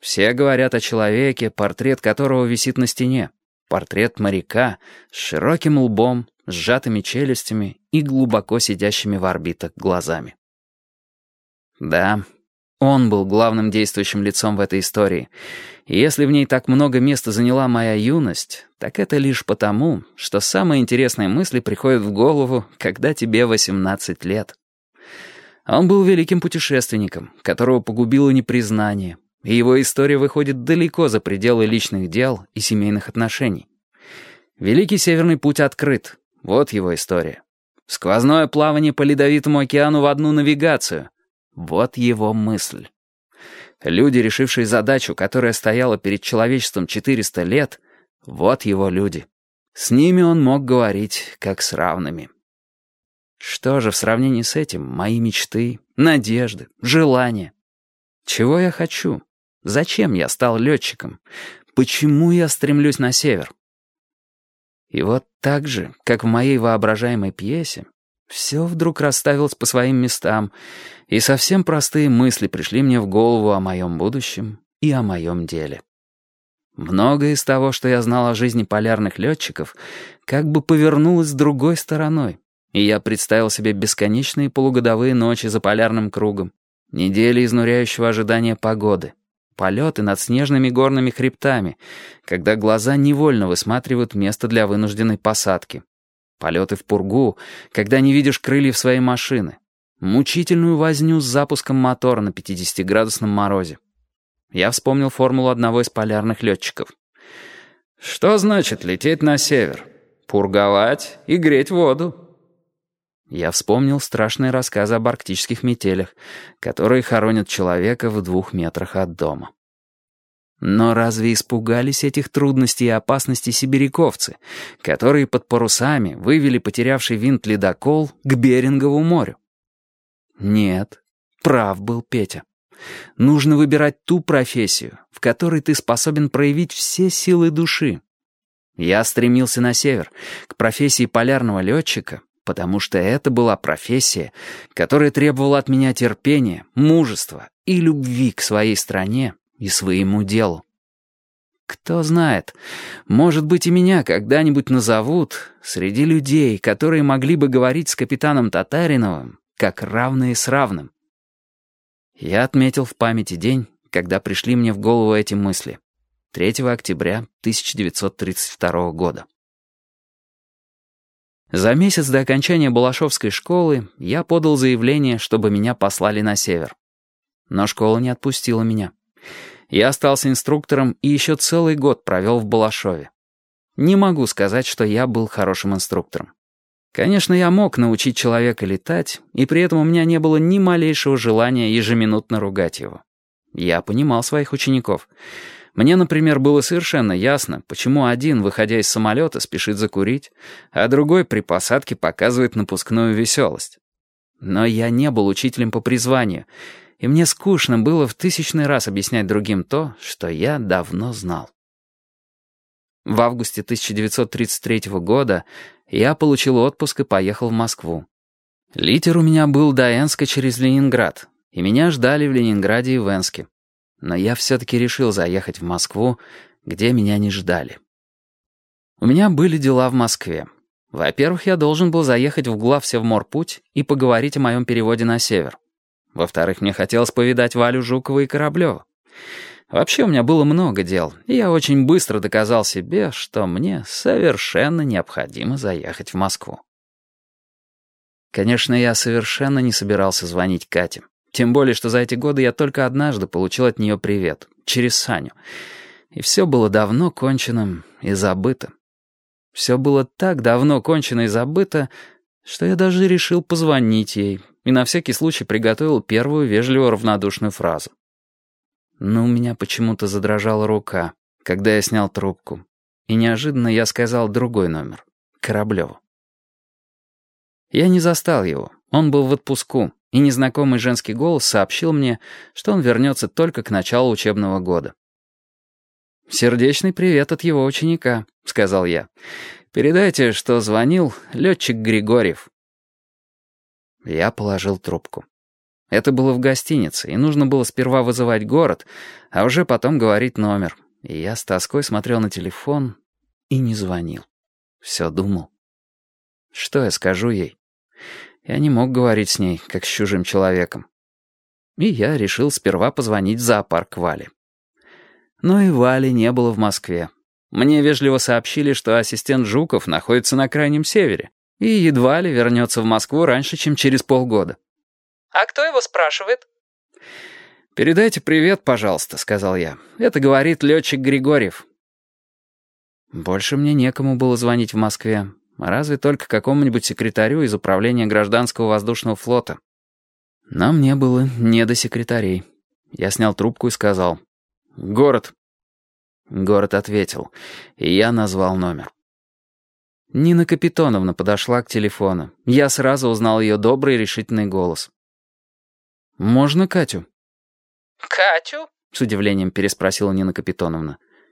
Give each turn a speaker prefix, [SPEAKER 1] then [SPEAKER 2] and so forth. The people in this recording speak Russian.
[SPEAKER 1] Все говорят о человеке, портрет которого висит на стене. Портрет моряка с широким лбом, сжатыми челюстями и глубоко сидящими в орбитах глазами. Да, он был главным действующим лицом в этой истории. И если в ней так много места заняла моя юность, так это лишь потому, что самые интересные мысли приходят в голову, когда тебе 18 лет. Он был великим путешественником, которого погубило непризнание, и его история выходит далеко за пределы личных дел и семейных отношений. Великий Северный путь открыт. Вот его история. Сквозное плавание по Ледовитому океану в одну навигацию. Вот его мысль. Люди, решившие задачу, которая стояла перед человечеством 400 лет, вот его люди. С ними он мог говорить, как с равными. Что же в сравнении с этим мои мечты, надежды, желания? Чего я хочу? Зачем я стал летчиком? Почему я стремлюсь на север? И вот так же, как в моей воображаемой пьесе, все вдруг расставилось по своим местам, и совсем простые мысли пришли мне в голову о моем будущем и о моем деле. Многое из того, что я знал о жизни полярных летчиков, как бы повернулось с другой стороной, и я представил себе бесконечные полугодовые ночи за полярным кругом, недели изнуряющего ожидания погоды, полеты над снежными горными хребтами, когда глаза невольно высматривают место для вынужденной посадки. Полеты в пургу, когда не видишь крыльев своей машины. Мучительную возню с запуском мотора на 50-градусном морозе. Я вспомнил формулу одного из полярных летчиков. «Что значит лететь на север? Пурговать и греть воду». Я вспомнил страшные рассказы об арктических метелях, которые хоронят человека в двух метрах от дома. Но разве испугались этих трудностей и опасностей сибиряковцы, которые под парусами вывели потерявший винт ледокол к Берингову морю? Нет, прав был Петя. Нужно выбирать ту профессию, в которой ты способен проявить все силы души. Я стремился на север, к профессии полярного летчика, потому что это была профессия, которая требовала от меня терпения, мужества и любви к своей стране и своему делу. Кто знает, может быть, и меня когда-нибудь назовут среди людей, которые могли бы говорить с капитаном Татариновым, как равные с равным. Я отметил в памяти день, когда пришли мне в голову эти мысли. 3 октября 1932 года. За месяц до окончания Балашовской школы я подал заявление, чтобы меня послали на север. Но школа не отпустила меня. Я остался инструктором и еще целый год провел в Балашове. Не могу сказать, что я был хорошим инструктором. Конечно, я мог научить человека летать, и при этом у меня не было ни малейшего желания ежеминутно ругать его. Я понимал своих учеников — мне, например, было совершенно ясно, почему один, выходя из самолета, спешит закурить, а другой при посадке показывает напускную веселость. Но я не был учителем по призванию, и мне скучно было в тысячный раз объяснять другим то, что я давно знал. В августе 1933 года я получил отпуск и поехал в Москву. Литер у меня был до Энска через Ленинград, и меня ждали в Ленинграде и в Энске но я все-таки решил заехать в Москву, где меня не ждали. У меня были дела в Москве. Во-первых, я должен был заехать в главсевморпуть и поговорить о моем переводе на север. Во-вторых, мне хотелось повидать Валю Жукова и Кораблева. Вообще у меня было много дел, и я очень быстро доказал себе, что мне совершенно необходимо заехать в Москву. Конечно, я совершенно не собирался звонить Кате. Тем более, что за эти годы я только однажды получил от нее привет, через Саню. И все было давно кончено и забыто. Все было так давно кончено и забыто, что я даже решил позвонить ей и на всякий случай приготовил первую вежливо равнодушную фразу. Но у меня почему-то задрожала рука, когда я снял трубку, и неожиданно я сказал другой номер — Кораблеву. Я не застал его, он был в отпуску, и незнакомый женский голос сообщил мне, что он вернется только к началу учебного года. «Сердечный привет от его ученика», — сказал я. «Передайте, что звонил летчик Григорьев». Я положил трубку. Это было в гостинице, и нужно было сперва вызывать город, а уже потом говорить номер. И я с тоской смотрел на телефон и не звонил. Все думал. Что я скажу ей? Я не мог говорить с ней, как с чужим человеком. И я решил сперва позвонить в зоопарк Вали. Но и Вали не было в Москве. Мне вежливо сообщили, что ассистент Жуков находится на Крайнем Севере и едва ли вернется в Москву раньше, чем через полгода.
[SPEAKER 2] «А кто его спрашивает?»
[SPEAKER 1] «Передайте привет, пожалуйста», — сказал я. «Это говорит летчик Григорьев». Больше мне некому было звонить в Москве, разве только какому-нибудь секретарю из управления гражданского воздушного флота. Но мне было не до секретарей. Я снял трубку и сказал «Город». Город ответил, и я назвал номер. Нина Капитоновна подошла к телефону. Я сразу узнал ее добрый решительный голос. «Можно Катю?»
[SPEAKER 2] «Катю?»
[SPEAKER 1] — с удивлением переспросила Нина Капитоновна.